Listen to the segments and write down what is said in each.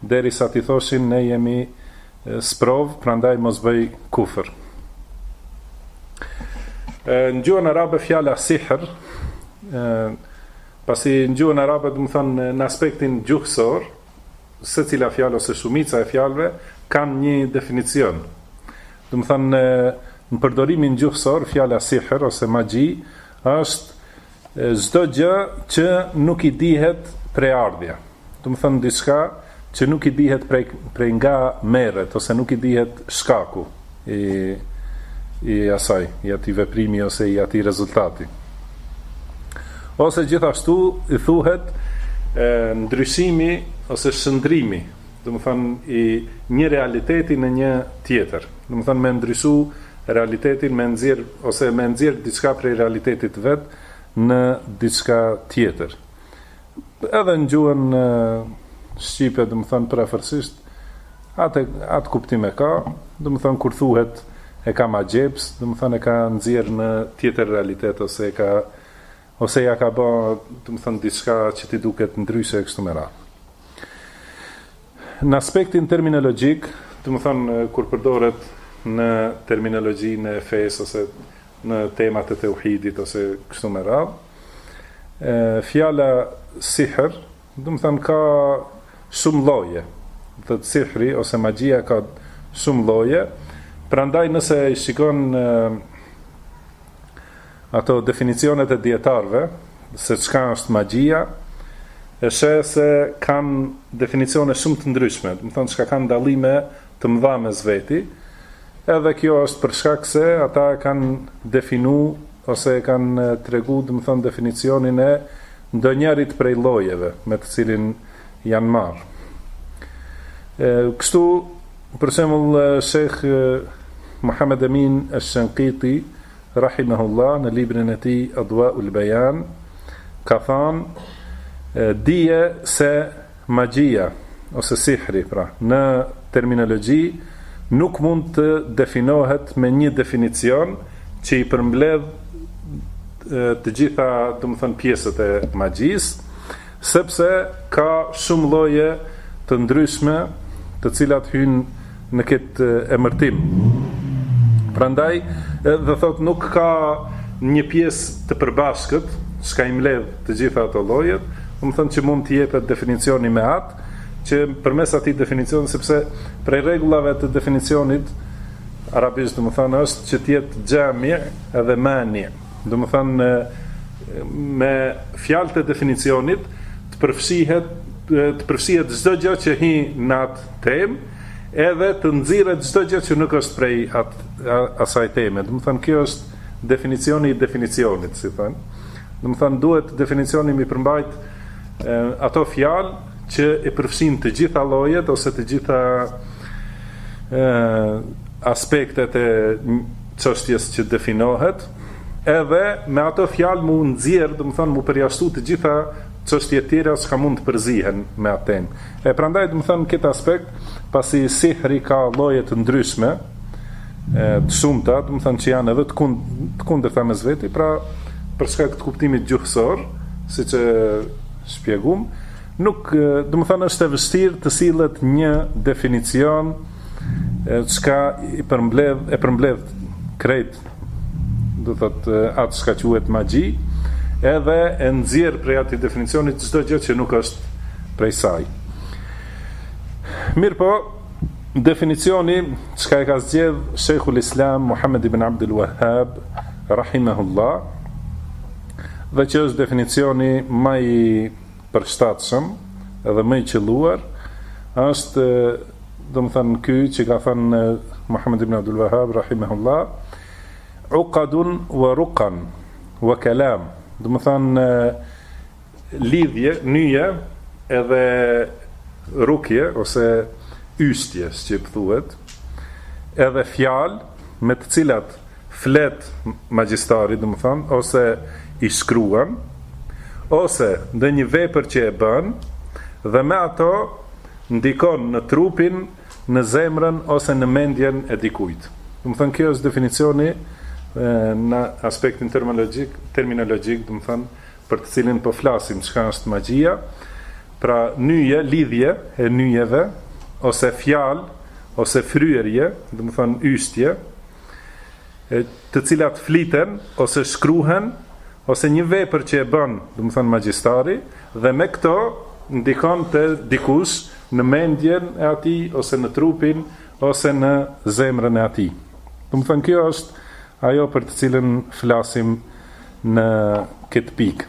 Derisa t'i thoshin ne jemi sprovë prandaj mos bëj kufër. Në gjuhën arabe fjala sihr, pasi në gjuhën arabe domethënë në aspektin gjuhësor, secila fjalë ose shumica e fjalëve kanë një definicion. Domethënë në përdorimin gjuhësor fjala sihr ose magji është Çdo gjë që nuk i dihet prejardhja. Domethënë diçka që nuk i dihet prej prej nga merret ose nuk i dihet shkaku i i asaj, i atij veprimi ose i atij rezultati. Ose gjithashtu i thuhet e, ndryshimi ose shëndrimi, domethënë i një realiteti në një tjetër, domethënë me ndryshu realitetin, me nxjerr ose me nxjerr diçka prej realitetit të vet në diçka tjetër. Edhe në gjuhën shqipe, domethënë përafërsisht atë atë kuptim e ka, domethënë kur thuhet e ka magjeps, domethënë e ka nxjerr në tjetër realitet ose e ka Ose ia ka bë, domethënë diçka që t'i duket ndryshe e kështu me radhë. Në aspektin terminologjik, domethënë kur përdoret në terminologjinë e fesë ose në temat e teuhidit ose kështu me radhë, fjala sihr, domethënë ka shumë lloje. Domethënë sihri ose magjia ka shumë lloje. Prandaj nëse e shikon Ato definicionet e dijetarëve se çka është magjia e sheh se kanë definicione shumë të ndryshme, domethënë çka kanë dallime të mëdha mes veti. Edhe kjo është për shkak se ata e kanë definu ose e kanë tregu, domethënë definicionin e ndonjërit prej llojeve me të cilin janë marrë. Kështu për shembull Sheikh Muhammed Emin Al-Shanqiti rahimehullah në librin e tij Adwa'ul Bayan ka thanë dije se magjia ose sihri pra në terminologji nuk mund të definohet me një definicion që i përmbledh të gjitha, domethënë pjesët e magjisë, Sepse ka shumë lloje të ndryshme të cilat hyjnë në këtë emërtim. Prandaj edhe thotë nuk ka një pjesë të përbashkët, çka i mbledh të gjitha ato llojet, domethënë që mund të jepet definicioni me atë, që përmes atij definicioni, sepse prej rregullave të definicionit arabisht domethënë është që të jetë xhami edhe mani. Domethënë me fjalët e definicionit të përfshihet të përfshihet çdo gjë që hin në atë temë edhe të nxirret çdo gjë që nuk është prej at, asaj teme. Domethënë kjo është definicioni i definicionit, si thonë. Domethënë duhet definicioni m'i përmbajt ato fjalë që i përfshin të gjitha llojet ose të gjitha aspektet e çështjes që definohet, edhe me ato fjalë mu nxjerr, domethënë mu përjashtu të gjitha çështjet tjera që ka mund të përzihen me atë temë. E prandaj domethënë këtë aspekt, pasi sihri ka lloje të ndryshme, e të shumta, domethënë që janë edhe të kund të kundërta mes veti, pra për shkak të kuptimit gjuhësor, siç e Shpjegum, Nuk, domethënë është e vështirë të sjellet një definicion çka i përmbledh e përmbledh krejt do thotë atë çka quhet magji, edhe e nxjerr prej atij definicionit çdo gjë që nuk është prej saj. Mirëpo, definicioni çka e ka zgjedh Shejhul Islam Muhamed ibn Abdul Wahhab rahimehullah, dhe që është definicioni më i përshtatshëm edhe më i qëlluar është domethënë ky që ka thënë Muhammed ibn Abdul Wahhab rahimahullah uqadun wa ruqan wa kalam domethënë lidhje nyje edhe rukje ose yshtje si thuhet edhe fjalë me të cilat flet magjistari, domethënë, ose i shkruan, ose ndonjë vepër që e bën dhe me ato ndikon në trupin, në zemrën ose në mendjen e dikujt. Domethënë kjo është definicioni në aspektin termologjik, terminologjik, domethënë për të cilin po flasim, çka është magjia. Pra nyje, lidhje e nyjeve, ose fjalë, ose fryrje, domethënë yshtje, të cilat fliten, ose shkruhen, ose një vepër që e bën, domethënë magjistari, dhe me këto ndikon te dikush në mendjen e atij, ose në trupin, ose në zemrën e atij. Domethënë kjo është ajo për të cilën flasim në këtë pikë.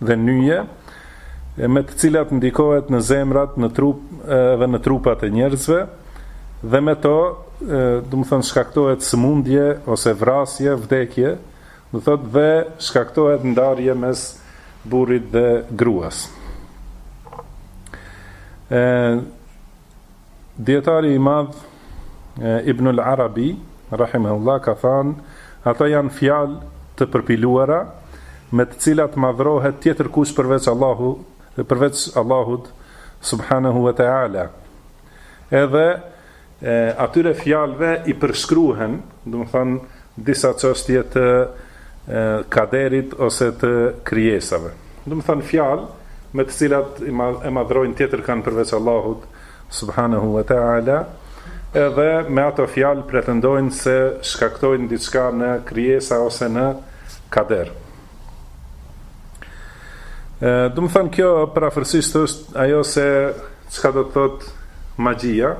dhe nyje, me të cilat ndikohet në zemrat, në trup dhe në trupat e njerëzve, dhe me to, domethënë shkaktohet sëmundje ose vrasje, vdekje, do të thotë dhe shkaktohet ndarje mes burrit dhe gruas. Ë Dietari i madh Ibn al-Arabi rahimahullah ka thanë, ata janë fjalë të përpiluara me të cilat madhrohet tjetër kush përveç Allahu përveç Allahut subhanahu wa ta'ala. Edhe e, atyre fjalëve i përshkruhen, domethanë disa çështje të kaderit ose të krijesave. Domethanë fjalë me të cilat e madhrojnë tjetër kanë përveç Allahut subhanahu wa taala, edhe me ato fjalë pretendojnë se shkaktojnë diçka në krijesa ose në kader. Domethënë kjo përafërsisht është ajo se çka do të thotë magjia.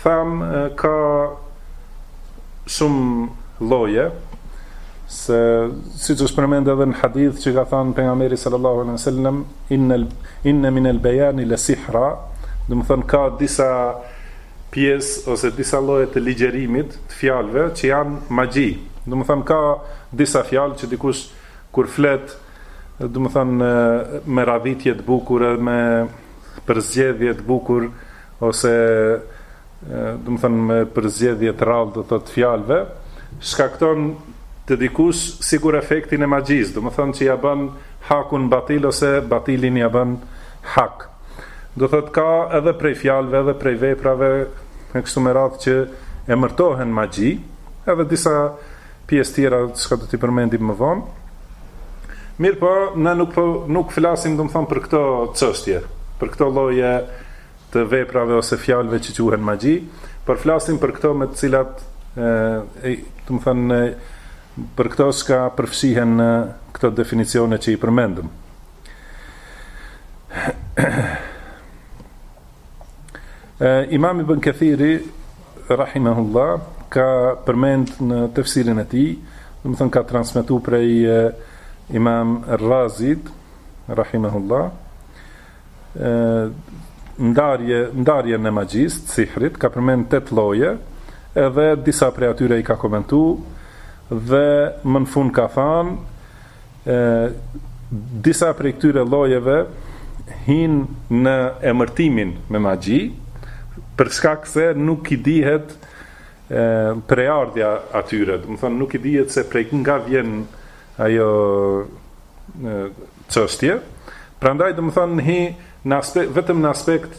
Thamë ka shumë lloje, se siç është përmend edhe në hadith që ka thanë Pejgamberi sallallahu alejhi ve sel-lem, inne minel bejani le sihra, domethënë ka disa pjesë ose disa lloje të ligjerimit të fjalëve që janë magji. Domethënë ka disa fjalë që dikush kur flet, domethënë me radhitje të bukur edhe me përzgjedhje të bukur ose domethënë me përzgjedhje të rrallë do të thotë të fjalëve, shkakton te dikush sikur efektin e magjisë, domethënë që ia bën hakun batil ose batilin ia bën hak. Do thotë ka edhe prej fjalëve, edhe prej veprave e kështu me radhë që emërtohen magji, edhe disa pjesë tjera çka do t'i përmendim më vonë. Mirëpo, ne nuk, po, nuk flasim domethënë për këto çështje, për këto lloje të veprave ose fjalëve që quhen magji, por flasim për këto me të cilat, e, domethënë, për këto çka përfshihen në këto definicione që i përmendëm. Imam Ibn Kethiri rahimahullah ka përmend në tefsirin e tij, domethënë ka transmetu prej Imam Razit rahimahullah ndarje ndarjen e magjisë, të sihrit ka përmend tetë lloje edhe disa prej atyre i ka komentu dhe më në fund ka thënë E, disa prej këtyre llojeve hin në emërtimin me magji, për shkak se nuk i dihet e, prejardhja atyre, domethënë nuk i dihet se prej nga vjen ajo e, çështje, prandaj domethënë hi në aspekt, vetëm në aspekt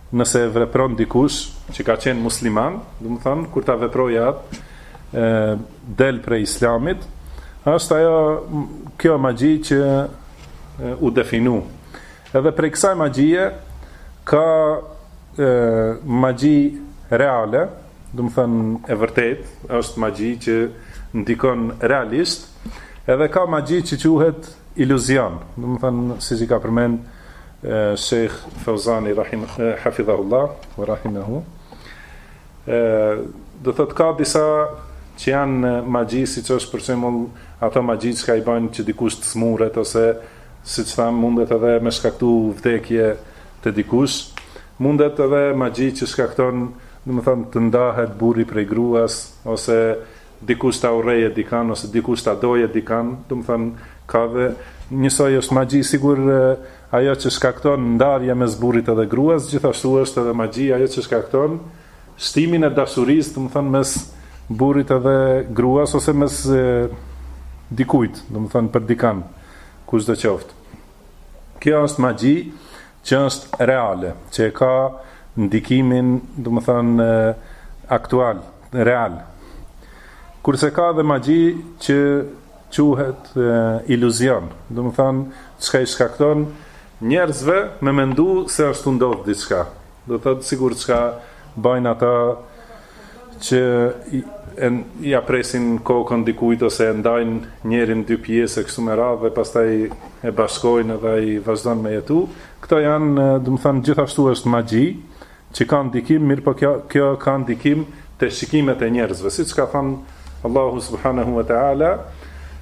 Nëse e vepron dikush që ka qenë musliman, domethënë kur ta veprojë atë, ë del prej Islamit, është ajo kjo magji që u definu. Edhe prej kësaj magjie ka ë magji reale, domethënë e vërtetë, është magji që ndikon realisht, edhe ka magji që quhet iluzion, domethënë siç i ka përmend Shejh Fawzani rahim hafidhahullah wa rahimahu do thot ka disa që janë magji siç është për shembull ato magji që i bajnë që dikush të smuret ose siç thamë mundet edhe me shkaktu vdekje te dikush mundet edhe magji që shkakton domethënë të ndahet burri prej gruas ose dikush ta urrejë dikan ose dikush ta dojë dikan, domethënë ka dhe njësoj është magji sikur ajo që shkakton ndarje mes burrit edhe gruas, gjithashtu është edhe magji ajo që shkakton shtimin e dashurisë, domethënë mes burrit edhe gruas ose mes dikujt, domethënë për dikan, kushdo qoftë. Kjo është magji Që është reale, që e ka ndikimin, domethënë, aktual, real. Kurse ka edhe magji që quhet iluzion, domethënë, çka i shkakton njerëzve me mendu se është tu ndodh diçka. Do të thotë sikur çka bajnë ata që e ia presin kokën dikujt ose e ndajnë njerin dy pjesë kështu me radhë dhe pastaj e bashkojnë dhe ai vazhdon me jetu. Këto janë, domethënë, gjithashtu është magji që ka ndikim, mirëpo kjo kjo ka ndikim te shikimet e njerëzve, siç ka thënë Allahu subhanahu wa taala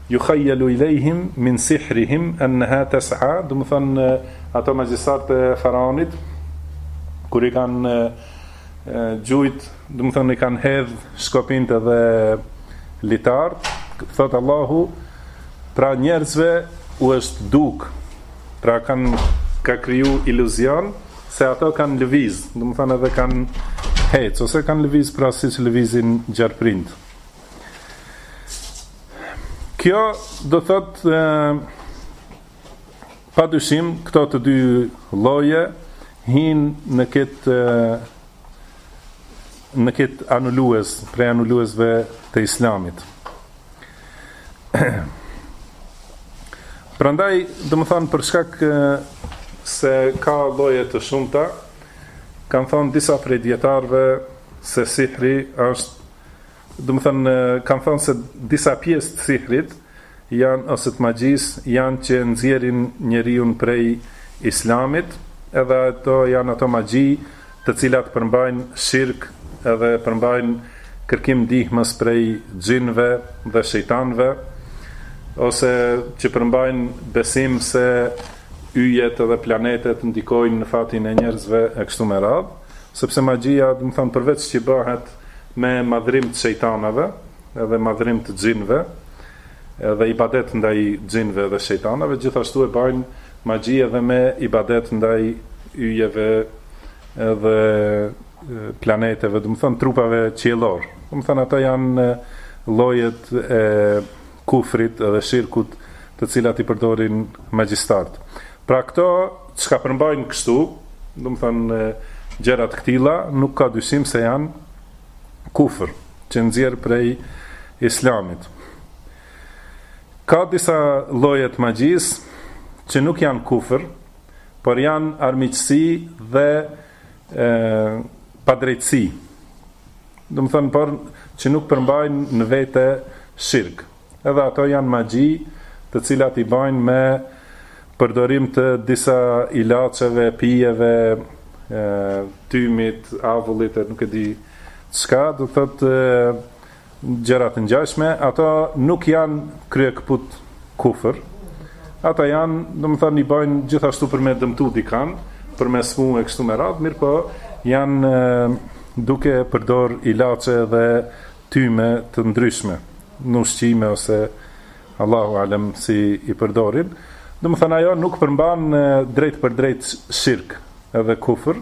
jukhajjalu ilejhim min sihrihim enneha tes'a domethënë ata magjistarët e faraonit kur i kanë gjujt, domethënë i kanë hedh shkopinjtë dhe litart, thot Allahu, pra njerëzve u është duk, pra kanë ka kriju iluzion se ato kanë lëviz, domethënë edhe kanë hec ose kanë lëviz pra siç lëvizin gjarprinjtë. Kjo do thotë e, Pa dyshim, këto të dy lloje hijnë në këtë në këtë anulues, prej anuluesve të islamit. Prandaj, domethënë, për shkak se ka lloje të shumta, kanë thanë disa prej dijetarëve se sihri është Domethënë kanë thënë se disa pjesë të sihrit janë ose të magjisë janë që nxjerrin njeriun prej Islamit, edhe ato janë ato magji të cilat përmbajnë shirk edhe përmbajnë kërkim ndihmës prej xhinëve dhe shejtanëve, ose që përmbajnë besim se yjet edhe planetet ndikojnë në fatin e njerëzve e kështu me radhë. Sepse magjia, domethënë përveç që bëhet me madhrim të shejtanëve dhe madhrim të xhinëve, edhe ibadet ndaj xhinëve dhe shejtanëve, gjithashtu e bajnë magji edhe me ibadet ndaj yjeve dhe planeteve, domethënë trupave qiellor. Domethënë ata janë llojet e kufrit dhe shirkut të cilat i përdorin magjistarët. Pra këto çka përmbajnë kështu, domethënë gjëra të këtilla nuk ka dyshim se janë kufër, që nxjerr prej Islamit. Ka disa lloje të magjisë që nuk janë kufër, por janë armiqësi dhe e padrejtësi. Domethënë por që nuk përmbajnë në vete shirk. Edhe ato janë magji, të cilat i bajnë me përdorim të disa ilaçeve, pijeve, e tymit, avullit, nuk e di çka, do të thotë gjëra të ngjashme, ato nuk janë kryekëput kufër, ata janë, domethënë, i bajnë gjithashtu për me dëmtu dikënd, për me smu e kështu me radhë, mirëpo janë duke përdor ilaçe dhe tyme të ndryshme, në ushqime ose Allahu alem si i përdorin, domethënë ajo nuk përmban drejtpërdrejt shirk edhe kufër,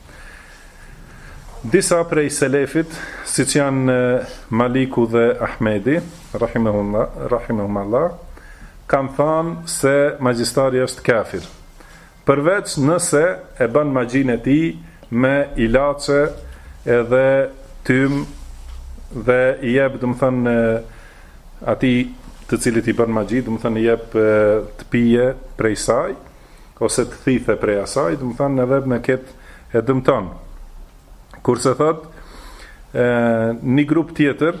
Disa prej selefit, siç janë Maliku dhe Ahmedi, Rahimehum Allah, kanë thanë se magjistari është kafir. Përveç nëse e bën magjinë e tij me ilaçe edhe tym dhe i jep, domethënë, atij të cilit i bën magji, domethënë, i jep të pije prej saj, ose të thithë prej asaj, domethënë edhe me këtë e dëmton. Kurse thotë një grup tjetër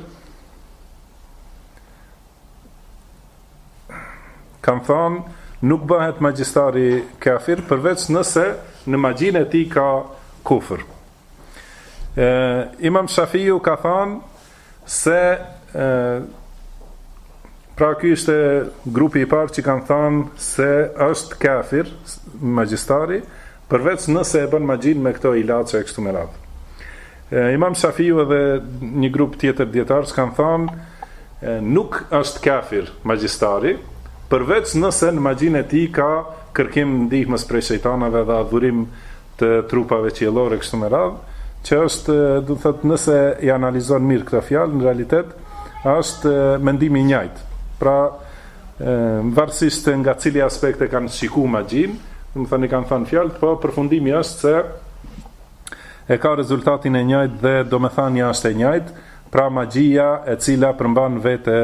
kanë thonë nuk bëhet magjistari kafir përveç nëse në magjinë e tij ka kufër. E, imam Shafiu ka thanë se e, pra kjo ishte grupi i parë që kanë thanë se është kafir magjistari përveç nëse e bën magjinë me këto ilaçe e kështu me radhë. Imam Shafiu edhe një grup tjetër dijetarësh kanë thanë nuk është kafir magjistari përveç nëse në magjinë e tij ka kërkim ndihme prej shejtanave dhe adhurim të trupave qiellore e kështu me radhë, që është, do të thotë, nëse i analizon mirë këto fjalë, në realitet është mendimi i njëjtë. Pra, varësisht nga cili aspekt e kanë shikuar magjinë, do të thonë i kanë thënë fjalët, po përfundimi është se e ka rezultatin e njëjtë dhe domethënia është e njëjtë, pra magjia e cila përmban në vete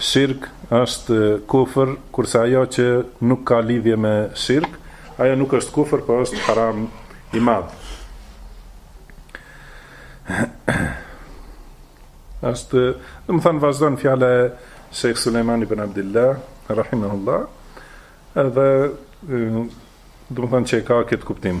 Shirk është kufër, kurse ajo që nuk ka lidhje me shirk, ajo nuk është kufër, por është haram i madh. Është, domethënë vazhdon fjala e Sheikh Sulejman ibn Abdillah, rahimahullah, edhe domethënë që e ka këtë kuptim.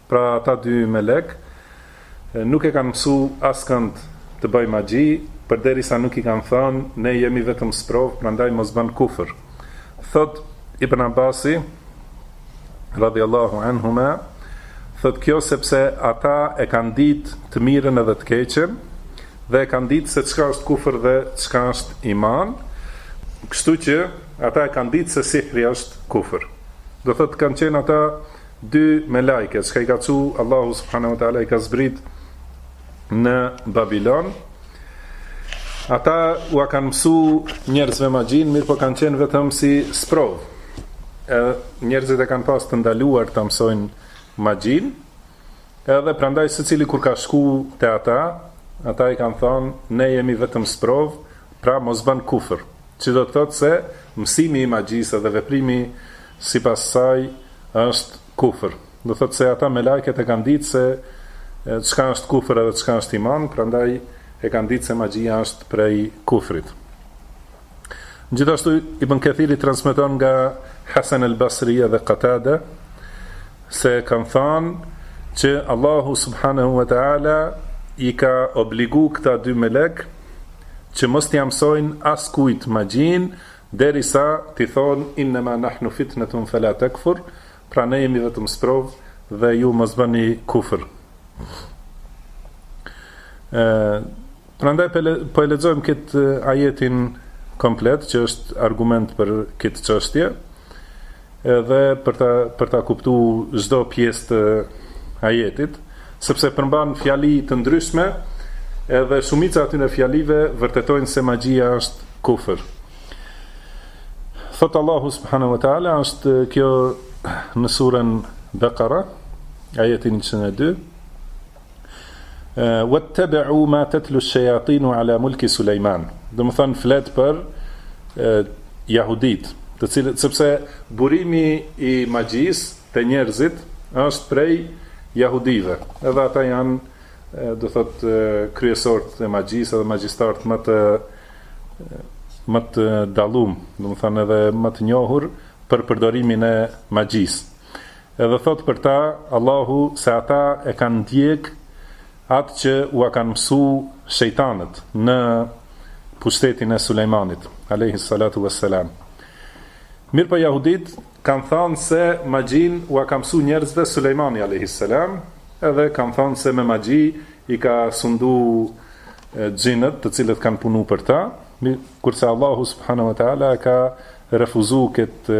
Pra ata dy melek nuk e kanë mësu askënd të bëjë magji, përderisa nuk i kanë thënë, ne jemi vetëm sprovë, prandaj mos bëj kufër. Thotë Ibn Abasi, radhiyallahu anhuma, thotë kjo sepse ata e kanë ditë të mirën edhe të keqen dhe e kanë ditë se çka është kufër dhe çka është iman, kështu që ata e kanë ditë se sihri është kufër. Do thotë kanë qenë ata Dy melajket, çka i ka çu, Allahu subhanahu wa ta'ala i ka zbrit në Babilon, ata ua kanë mësu njerëzve magjinë, mirëpo kanë qenë vetëm si sprovë. E, njerëzit e kanë pas të ndaluar të mësojnë magjinë, edhe prandaj secili kur ka shku te ata, ata i kanë thonë, ne jemi vetëm sprovë, pra mos bën kufër, që do të thotë se mësimi i magjisë dhe veprimi sipas saj, është kufër. Do thotë se ata melajket e kanë ditë se çka është kufër edhe çka është iman, prandaj e kanë ditë se magjia është prej kufrit. Gjithashtu Ibn Kathiri transmeton nga Hasan al-Basri dhe Qatada se kanë thënë që Allahu subhanahu wa taala i ka obligu këta dy melek që mos t'ia mësojnë askujt magjinë Derisa t'i thonë, Innema nahnu fitnetun fela tekfur, Pra ne jemi vetëm sprovë dhe ju mos bëni kufër. Ë Prandaj po e lexojmë këtë ajetin komplet që është argument për këtë çështje. Edhe për ta për ta kuptu çdo pjesë të ajetit, sepse përmban fjali të ndryshme, edhe shumica atyre fjalive vërtetojnë se magjia është kufër. Thotë Allahu subhanahu wa taala është kjo në surën Bekara, ajeti 102. Wattabi'u ma tatlu ash-shayatinu 'ala mulki Sulejman. domethënë flet për jahudit, të cilët sepse burimi i magjisë te njerëzit është prej jahudive, edhe ata janë domethënë kryesorët e magjisë edhe magjistarët më të më të dallumë, domethënë edhe më të njohur për përdorimin e magjisë. Edhe thotë për ta, Allahu, se ata e kanë ndjekë atë që ua kanë mësu shejtanët, në pushtetin e Sulejmanit, alejhi salatu ue selam. Mirëpo jahuditë kanë thanë se magjinë ua ka mësu njerëzve Sulejmani, alejhi selam, edhe kanë thanë se me magji i ka sundu xhinët, të cilët kanë punu për ta, kurse Allahu, subhanahu wa taala, ka refuzu këtë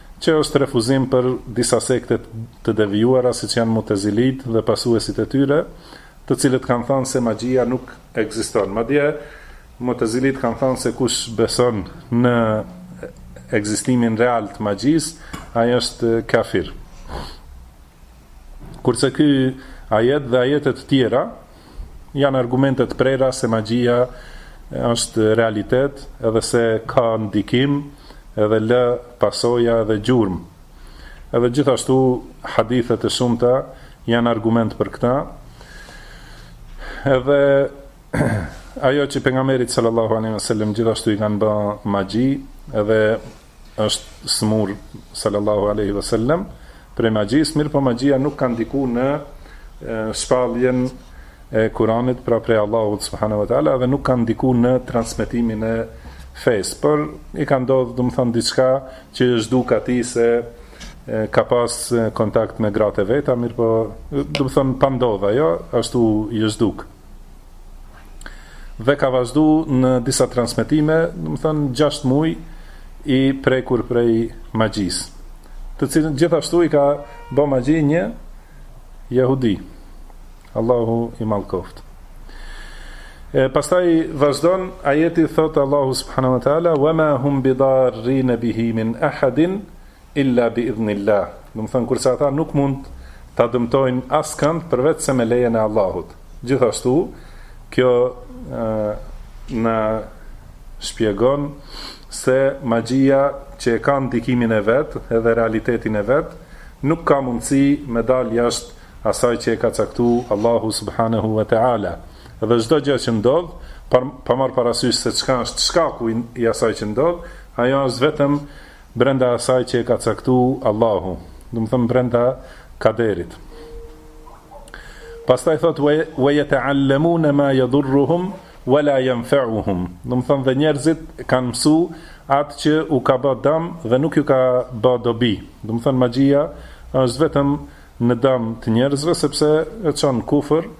Që është refuzim për disa sekte të devijuara siç janë Mu'tezilijtë dhe pasuesit e tyre, të cilët kanë thanë se magjia nuk ekziston. Madje Mu'tezilijtë kanë thanë se kush beson në ekzistimin real të magjisë, ai është kafir. Kurse ky ajet dhe ajete të tjera Janë argumente të prera se magjia është realitet edhe se ka ndikim edhe lë pasoja edhe gjurmë. Edhe gjithashtu hadithet e shumta janë argument për këta. Edhe ajo që pejgamberit sallallahu alaihi wasallam gjithashtu i kanë bë magji, edhe është smur sallallahu alejhi ve sellem prej magjisë, mirëpo magjia nuk ka ndiku në shpalljen e Kuranit pra prej Allahut subhanahu wa taala dhe nuk ka ndiku në transmetimin e fesë, por i ka ndodhë domethënë diçka që i është duk atij se ka pas kontakt me gratë e veta, mirëpo domethënë pa ndodh ajo, ashtu i është dukë. dhe ka vazhdu në disa transmitime, domethënë, gjasht muj i prekur prej magjis, të cilën gjithashtu i ka bo magji një jahudi. Allahu i malkoft. E, pastaj vazhdon, ajeti thotë Allahu subhanahu wa ta'ala, wa ma hum bidarrina bihi min ahadin, illa bi idhnillah, domethënë kurse ata nuk mund ta dëmtojnë askënd përveçse me lejen e Allahut. Gjithashtu, kjo na shpjegon se magjia që e ka ndikimin e vet edhe realitetin e vet, nuk ka mundësi me dalë jashtë asaj që e ka caktu Allahu subhanehu ve teala. Dhe çdo gjë që ndodh, pa marrë parasysh se çka është shkaku i asaj që ndodh, ajo është vetëm Brenda asaj që e ka caktu Allahu, domethënë brenda kaderit. Pastaj thot wa yata'allamuna ma yadurruhum wala yanfa'uhum. Domethënë dhe njerëzit kanë mësu atë që u ka bë dam dhe nuk ju ka bë dobi. Domethënë magjia është vetëm në dam të njerëzve sepse e çon kufër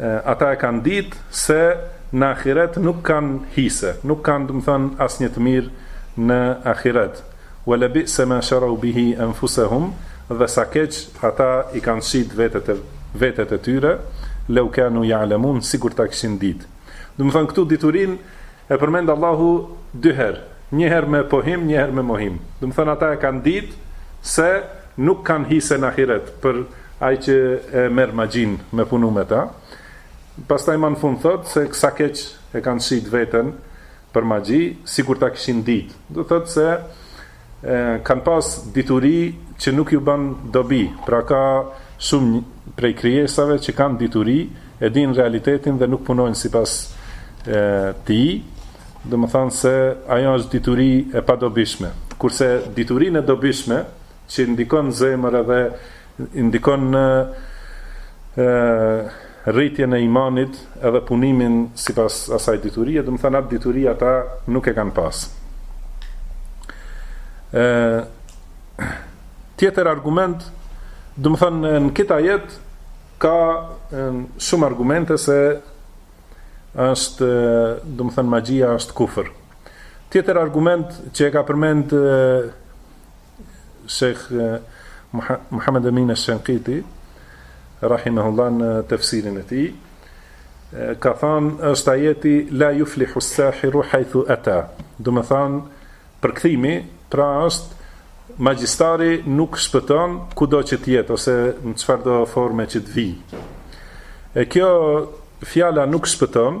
Ata e kanë ditë se në ahiret nuk kanë hise, nuk kanë domethënë asnjë të mirë në ahiret. Wa la bi'sa ma sharau bihi anfusahum, dhe sa keq ata i kanë shit vetet e vetet e tyre, law kanu ya'lamun, sikur ta kishin ditë. Domethënë këtu diturinë E përmend Allahu dy herë, një herë me pohim, një herë me mohim. Domethënë ata e kanë ditë se nuk kanë hise në ahiret për ai që e merr magjin me punu me ta. Pastaj më në fund thotë se sa keq e kanë shit veten për magji, sikur ta kishin ditë. Do thotë se Kanë pas dituri që nuk ju bën dobi, pra ka shumë prej krijesave që kanë dituri, e dinë realitetin dhe nuk punojnë sipas tij, domethënë se ajo është dituri e padobishme. Kurse diturinë e dobishme, që ndikon në zemër edhe I ndikon në ë rritjen e imanit edhe punimin sipas asaj diturie, domethënë atë dituri ata nuk e kanë pas. ë Tjetër argument, domethënë në këtë ajet ka shumë argumente se është, domethënë magjia është kufër. Tjetër argument që e ka përmend Shejh Muhamed Emin Esh-Shenkiti, Rahimehullah në tefsirin e tij, ka thanë është ajeti La juflihus-sahiru hajthu ata, domethanë përkthimi, pra është magjistari nuk shpëton kudo që të jetë, ose në çfarëdo forme që të vijë. E kjo fjala nuk shpëton,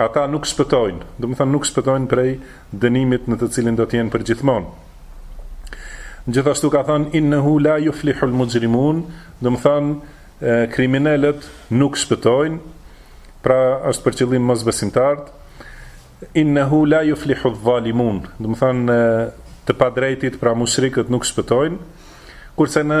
Ata nuk shpëtojnë, domethënë nuk shpëtojnë prej dënimit në të cilin do të jenë përgjithmonë. Gjithashtu ka thënë innehu la yuflihul mujrimun, domethënë kriminelët nuk shpëtojnë, pra është për qëllim mosbesimtarët. Innehu la yuflihu dhalimun, domethënë të padrejtit, pra mushrikët nuk shpëtojnë. Kurse në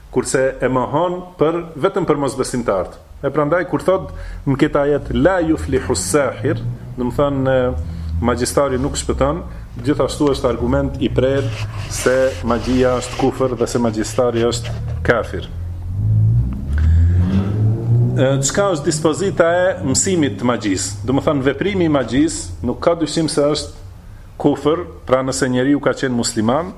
kurse e mohon për vetëm për mosbesimtarët, e prandaj kur thotë në këtë ajet la yuflihu sahir, domethënë magjistari nuk shpëton, gjithashtu është argument i prerë se magjia është kufër dhe se magjistari është kafir. Çka është dispozita e mësimit të magjisë? Domethënë veprimi i magjisë nuk ka dyshim se është kufër, pra nëse njeriu ka qenë musliman,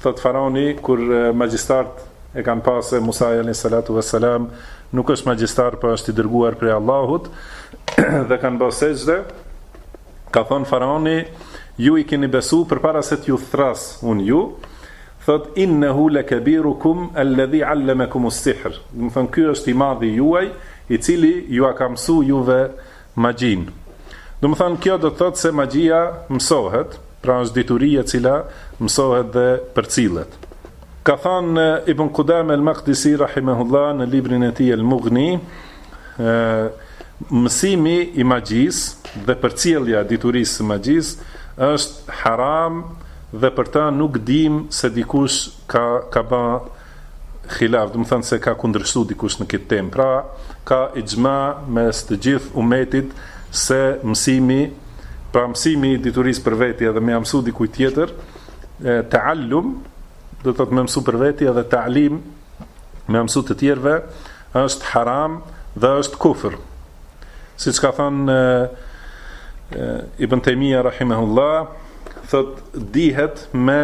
Thot faraoni kur magjistart e kanë pa se Musa alayhi salatu wassalam nuk është magjistar por është i dërguar prej Allahut dhe kanë bë sexhde ka thonë faraoni ju i keni besu përpara se t'ju thras un ju thot innahu lakabirukum alladhi allamakum as-sihr domethënë ky është i madhi juaj i cili jua ka mësu juve magjinë. Domethënë kjo do të thotë se magjia mësohet, pra është dituri e cila mësohet dhe përcillet. Ka thënë Ibn Qudame al-Maqdisi rahimahullah në librin e tij Al-Mughni, mësimi i magjisë dhe përcjellja e diturisë së magjisë është haram dhe për të nuk dimë se dikush ka ka bë Khilaf, domethënë se ka kundërshtu dikush në këtë temë. Pra, ka ixhma mes të gjithë umetit se mësimi, pra mësimi i diturisë për veti edhe me ia mësu dikujt tjetër, ta'allum, do të thotë me mësu për veti edhe ta'lim, me ua mësu të tjerëve, është haram dhe është kufër. Siç ka thënë Ibn Taymija rahimahullah, thotë dihet me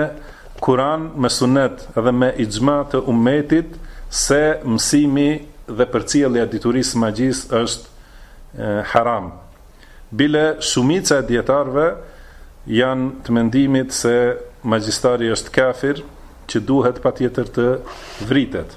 Kuran me Sunet dhe me Ixhma të Ummetit se mësimi dhe përcjellja e diturisë së magjisë është Haram. Bile shumica e dijetarëve janë të mendimit se magjistari është kafir që duhet patjetër të vritet.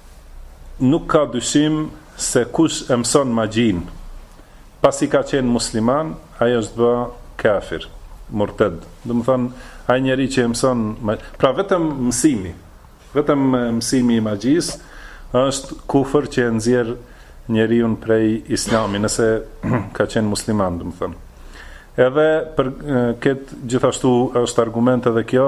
Nuk ka dyshim se kush e mëson magjinë, pasi ka qenë musliman, ai është bë kafir, murted. Domethonë, ai njeri që e mëson, pra vetëm mësimi, vetëm mësimi i magjisë është kufër që e nxjerr njeriun prej Islamit, nëse ka qenë musliman, domethonë. Edhe për këtë gjithashtu është argument edhe kjo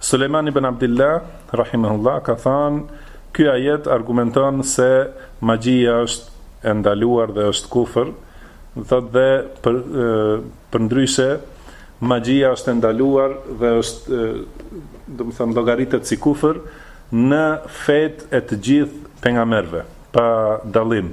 Sulejman ibn Abdullah rahimahullah ka thënë, ky ajet argumenton se magjia është e ndaluar dhe është kufër, thotë dhe për përndryshe magjia është e ndaluar dhe është domethënë llogaritet si kufër në fetë e të gjithë pejgamberëve pa dallim.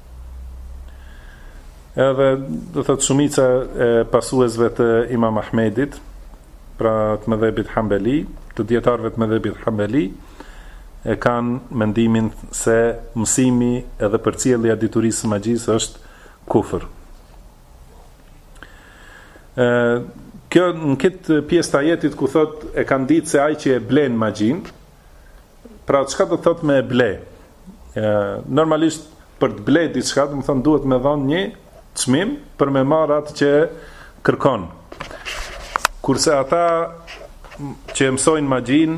Edhe do thotë shumica e pasuesve të Imam Ahmedit, pra të medhhebit Hanbeli, të dijetarëve të medhhebit Hanbeli, e kanë mendimin se mësimi edhe përcjellja e diturisë së magjisë është kufër. Ë kjo në këtë pjesë të ajetit ku thotë e kanë ditë se ai që e blen magjinë, Pra, çka do të thotë me e ble? E, normalisht, për të ble diçka, domethënë duhet me dhonë një çmim për me marrë atë që kërkon. Kurse ata që e mësojnë magjinë,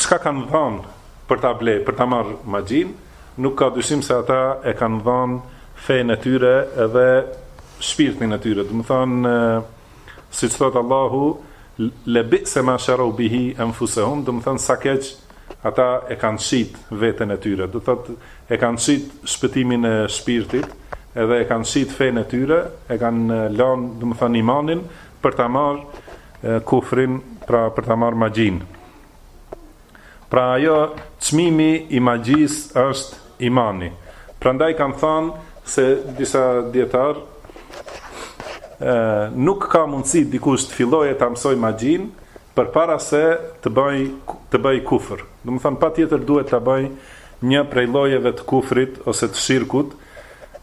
çka kanë dhonë për ta ble, për ta marrë magjinë, nuk ka dyshim se ata e kanë dhonë fenë e tyre edhe shpirtin e tyre. Domethënë, Siç thotë Allahu, Lebi'se ma sharau bihi enfusehum, domethonë sa keq ata e kanë shit veten e tyre, do të thotë e kanë shit shpëtimin e shpirtit, edhe e kanë shit fenë e tyre, e kanë lënë, domethonë imanin për ta marrë kufrin, pra për ta marrë magjinë. Pra ai çmimi i magjisë është imani. Prandaj kanë thënë disa dijetarë nuk ka mundësi dikush të fillojë ta mësojë magjinë përpara se të bëjë të bëjë kufër. Domethonë patjetër duhet ta bëjë një prej llojeve të kufrit ose të shirkut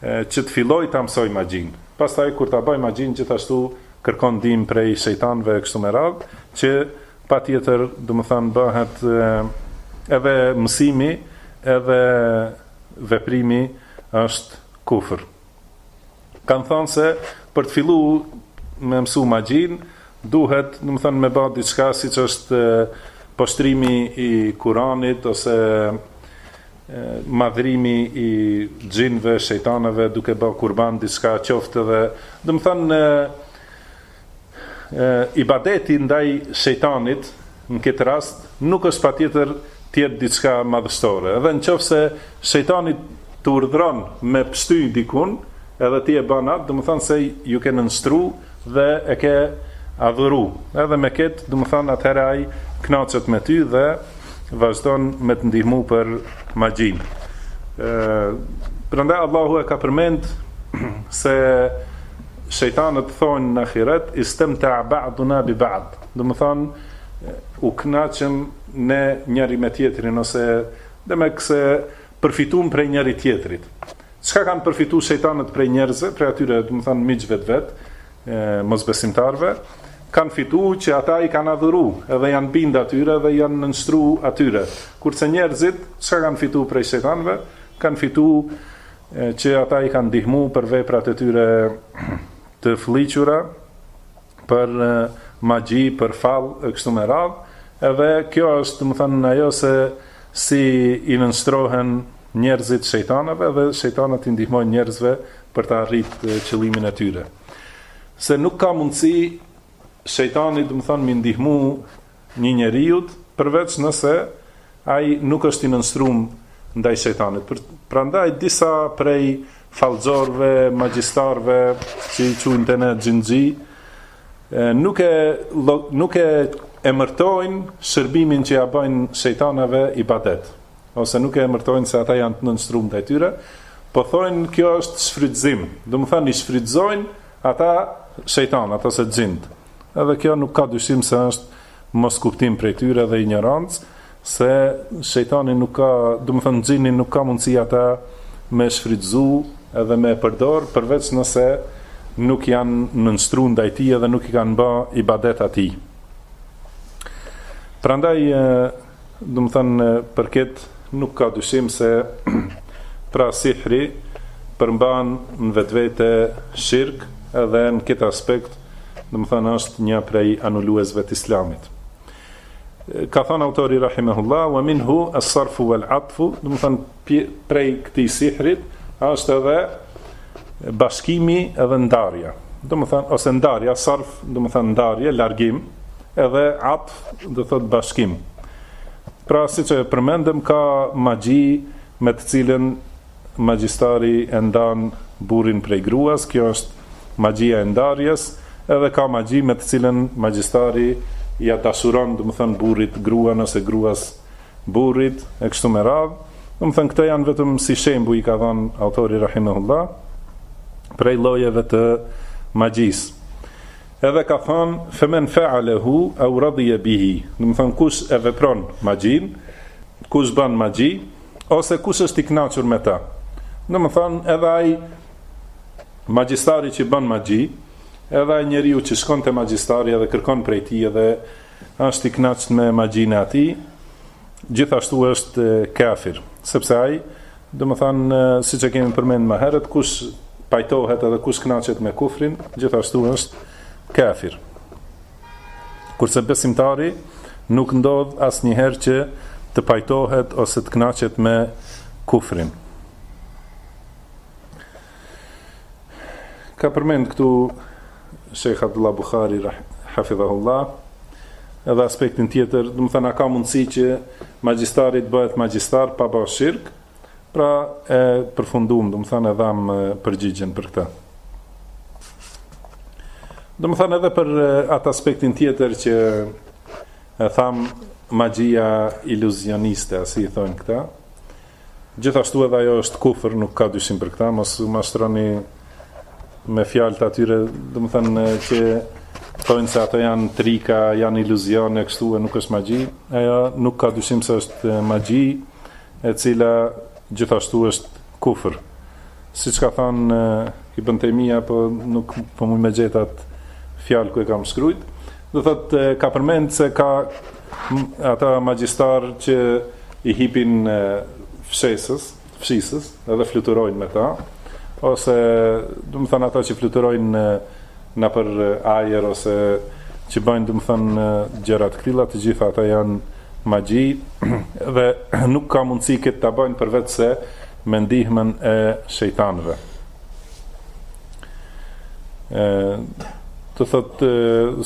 që të fillojë ta mësojë magjinë. Pastaj kur ta bëjë magjinë gjithashtu kërkon ndihmë prej shejtanëve kështu me radhë që Patjetër, domethënë bëhet edhe mësimi edhe veprimi është kufër. Kanë thënë se për të fillu me mësu magjinë, duhet, domethënë me bë diçka siç është poshtrimi i Kuranit ose madhërimi i xhinëve, shejtanëve duke bë kurban diçka qoftë edhe, domethënë Ibadeti ndaj Shejtanit në këtë rast nuk është patjetër të jetë diçka madhështore. Edhe në qoftë se Shejtani të urdhëron me pshty dikën, edhe ti e bën atë, domethanë se iu ke nënshtru dhe e ke adhuru. Edhe me këtë, domethanë atëherë ai kënaqet me ty dhe vazhdon me të ndihmu për magjinë. Prandaj Allahu e ka përmend se Shejtanët thonë në ahiret, Istemta'a ba'duna bi ba'd, domethanë u kënaqëm ne njëri me tjetrin ose domethanë se përfituam prej njëri tjetrit. Çka kanë përfitu shejtanët prej njerëzve, prej atyre, domethanë miqve të vet, mosbesimtarëve, kanë fitu që ata i kanë adhuru edhe janë bind atyre dhe janë nënështru atyre. Kurse njerëzit, çka kanë fitu prej shejtanëve, kanë fitu Që ata i kanë ndihmu për veprat e tyre të fëlliqura, për magji, për fall, e kështu me radhë, edhe kjo është, domethanë, ajo se si i nënshtrohen njerëzit shejtanëve dhe shejtanët i ndihmojnë njerëzve për ta arrit qëllimin e tyre. Se nuk ka mundësi shejtani, domethanë, me i ndihmu Një njeriut, përveç nëse ai nuk është i nënshtrum ndaj shejtanit. Prandaj disa prej fallxhorëve, magjistarëve, që i quajnë ne xhinxhi, nuk e nuk e emërtojnë shërbimin që ia bëjnë shejtanëve ibadet, ose nuk e emërtojnë se ata janë të nënshtrum ndaj tyre, po thonë kjo është shfrytëzim, domethënë i shfrytëzojnë ata shejtanët ose xhinët. Edhe kjo nuk ka dyshim se është moskuptim prej tyre dhe injorancë, se shejtani nuk ka, domethënë xhini nuk ka mundësi ata me e shfrytëzu edhe me e përdor përveç nëse nuk janë nënshtru ndaj tij edhe nuk i kanë bë ibadet atij. Prandaj Domethënë për këtë nuk ka dyshim se pra sihri përmban në vetvete shirk edhe në këtë aspekt, domethënë është një prej anuluesve të Islamit. Ka thënë autori rahimahullahu wa minhu as-sarfu wal-atfu, domethënë prej këtij sihrit është edhe bashkimi edhe ndarja. Domethënë, ose ndarja, sarf, domethënë ndarje, largim, edhe atf, do të thotë bashkim. Pra, siç e përmendëm, ka magji me të cilën magjistari e ndan burrin prej gruas, kjo është magjia e ndarjes, edhe ka magji me të cilën magjistari ia dashuron, domethënë, burrit gruan ose gruas burrit e kështu me radhë, domethënë këto janë vetëm si shembuj i ka dhënë autori rahimehullah prej llojeve të magjisë. Edhe ka thënë femen fa'alehu au radiya bihi, domethënë kush e vepron magjinë, kush bën magji ose kush është i kënaqur me ta. Domethënë edhe ai magjistari që bën magji, edhe ai njeriu që shkon te magjistari edhe kërkon prej tij edhe Është i knaqt me magjinë e atij, gjithashtu është kafir, sepse ai, domethënë, siç e kemi përmend më herët, kush pajtohet edhe kush kënaqet me kufrin, gjithashtu është kafir. Kurse besimtari nuk ndodh asnjëherë që të pajtohet ose të kënaqet me kufrin. Ka përmend këtu Sheikh Abdullah Bukhari hafidhahullah edhe aspektin tjetër, domethënë a ka mundësi që magjistari të bëhet magjistar pa bërë shirk? Pra e përfunduam, domethënë e dhamë përgjigjen për këtë. Domethënë edhe për atë aspektin tjetër që e thamë magjia iluzioniste, si i thonë këta, Gjithashtu edhe ajo është kufër, nuk ka dyshim për këta, mos u mashtroni me fjalët e atyre, domethënë që thonë se ato janë trika, janë iluzione e kështu e nuk është magji. Ajo nuk ka dyshim se është magji, e cila gjithashtu është kufër. Siç ka thënë Ibn Taymija, po nuk po muj me gjet atë fjalë ku e kam shkruajt, thotë ka përmend se ka ata magjistarë që i hipin fshesës, fshisës, edhe fluturojnë me ta, ose domethënë ata që fluturojnë në nëpër ajër ose që bëjnë domethënë gjëra të këtilla, të gjitha ata janë magji dhe nuk ka mundësi këtë ta bëjnë përveç se me ndihmën e shejtanëve. Ë thotë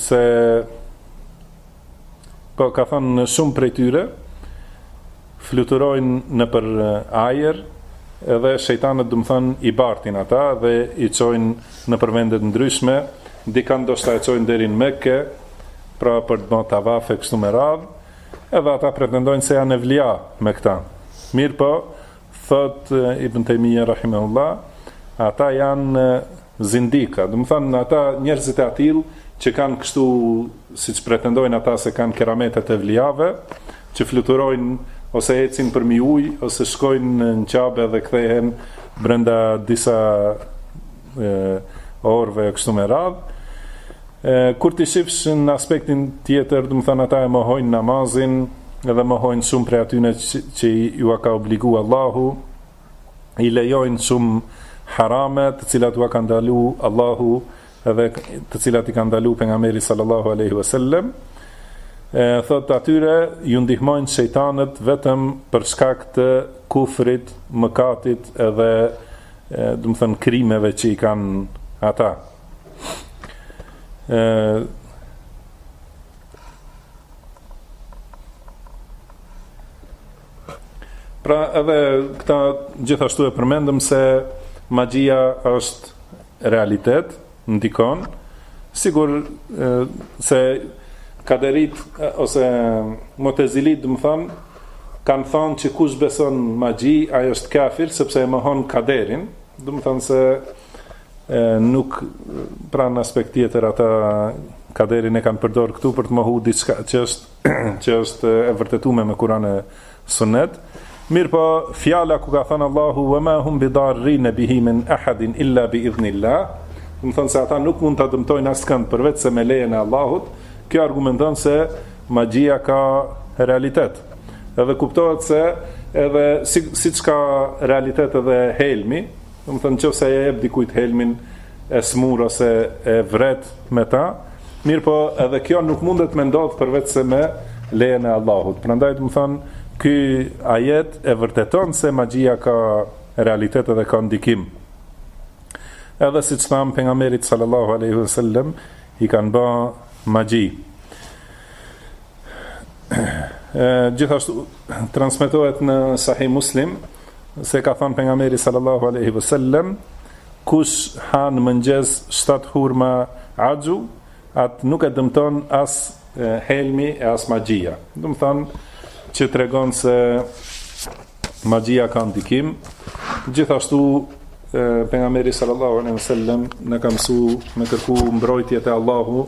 se po ka thënë shumë prej tyre fluturojnë nëpër ajër edhe shejtanët domethënë i bartin ata dhe i çojnë nëpër vende të ndryshme dikë ndoshta e çojnë deri në Meke pra për me bë tavaf e kështu me radhë Edhe ata pretendojnë se janë evlia me këta. Mirëpo, thotë Ibn Taymija rahimehullah, ata janë zindika, domethënë ata njerëzit e atillë që kanë kështu siç pretendojnë ata se kanë kerametet e evliave, që fluturojnë ose ecin përmi ujë ose shkojnë në Qabe dhe kthehen brenda disa orëve e kështu me radhë. Kur të shifsh në aspektin tjetër, domethënë ata e mohojnë namazin, edhe mohojnë shumë prej atyre që ju ka obligu Allahu, i lejojnë shumë harame, të cilat ju ka ndalu Allahu, edhe të cilat i ka ndalu pejgamberi sallallahu alaihi wasallam. Thot atyre ju ndihmojnë shejtanët vetëm për shkak të kufrit, mëkatit edhe domethënë krimeve që i kanë ata. ë Pra edhe këta gjithashtu e përmendëm se magjia është realitet, ndikon, sikurse kaderit ose motezilit domethënë, kanë thanë që kush beson magji, ai është kafir, sepse e mohon kaderin, domethënë se e, nuk pra n'aspekt tjetër ata kaderin e kanë përdorë këtu për të mohu diçka që është që është e vërtetume me Kur'an e Sunnet. Mirpo fjala ku ka thënë Allahu wa ma hum bidarrin bihi min ahadin illa bi idhnillah, domethënë se ata nuk mund ta dëmtojnë askënd përveç se me lejen e Allahut, kjo argumenton se magjia ka realitet. Edhe kuptohet se edhe si siç ka realitet edhe helmi, Domethënë nëse e jep dikujt helmin e smur ose e vret me ta, mirëpo edhe kjo nuk mundet me ndodh përveç se me lejen e Allahut. Prandaj domethënë ky ajet e vërteton se magjia ka realitet edhe ka ndikim. Edhe siç thamë pejgamberit sallallahu alaihi wasallam i kanë ba magji. Gjithashtu transmetohet në Sahih Muslim Se ka thënë pejgamberi sallallahu alaihi wasallam, kush han mëngjes 7 hurma axhve, at nuk e dëmton as helmi e as magjia. Domethënë që tregon se magjia ka ndikim. Gjithashtu pejgamberi sallallahu alaihi wasallam na ka mësu me kërku mbrojtje te Allahu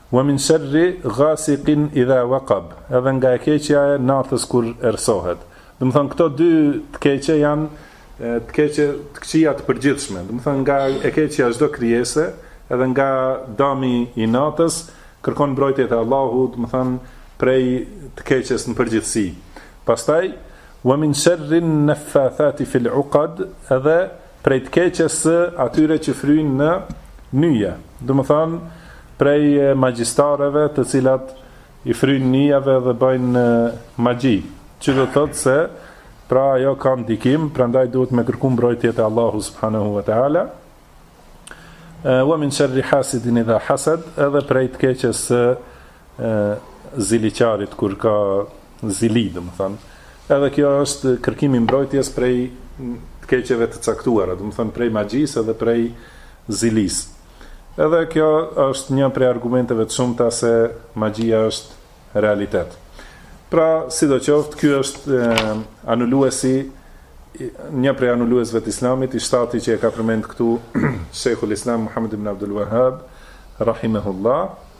Wa min sherri ghasiqin idha waqab, edhe nga e keqja e natës kur errësohet. Domethënë këto dy të keqja janë të keqe të këqija të përgjithshme. Domethënë nga e keqja e çdo krijese, edhe nga dami i natës kërkon mbrojtje te Allahu, domethënë prej të keqes në përgjithësi. Pastaj wa min sherri naffathati fil uqad, edhe prej të keqes së atyre që fryjnë në nyje, do të thotë prej magjistareve të cilat i fryjnë nyjeve dhe bëjnë magji, që do të thotë se pra ajo ka ndikim, prandaj duhet me kërku mbrojtje te Allahu subhanahu wa taala. Wa min sharri hasidin idha hasad, edhe prej të keqes së e ziliqarit kur ka zili domethënë edhe kjo është kërkim i mbrojtjes prej të keqeve të caktuara domethënë prej magjisë edhe prej zilisë edhe kjo është një prej argumenteve të shumta se magjia është realitet pra sidoqoftë ky është anuluesi një prej anuluesve të islamit i shtati që e ka përmend këtu Sheikhul Islam Muhammed ibn Abdul Wahhab rahimahullah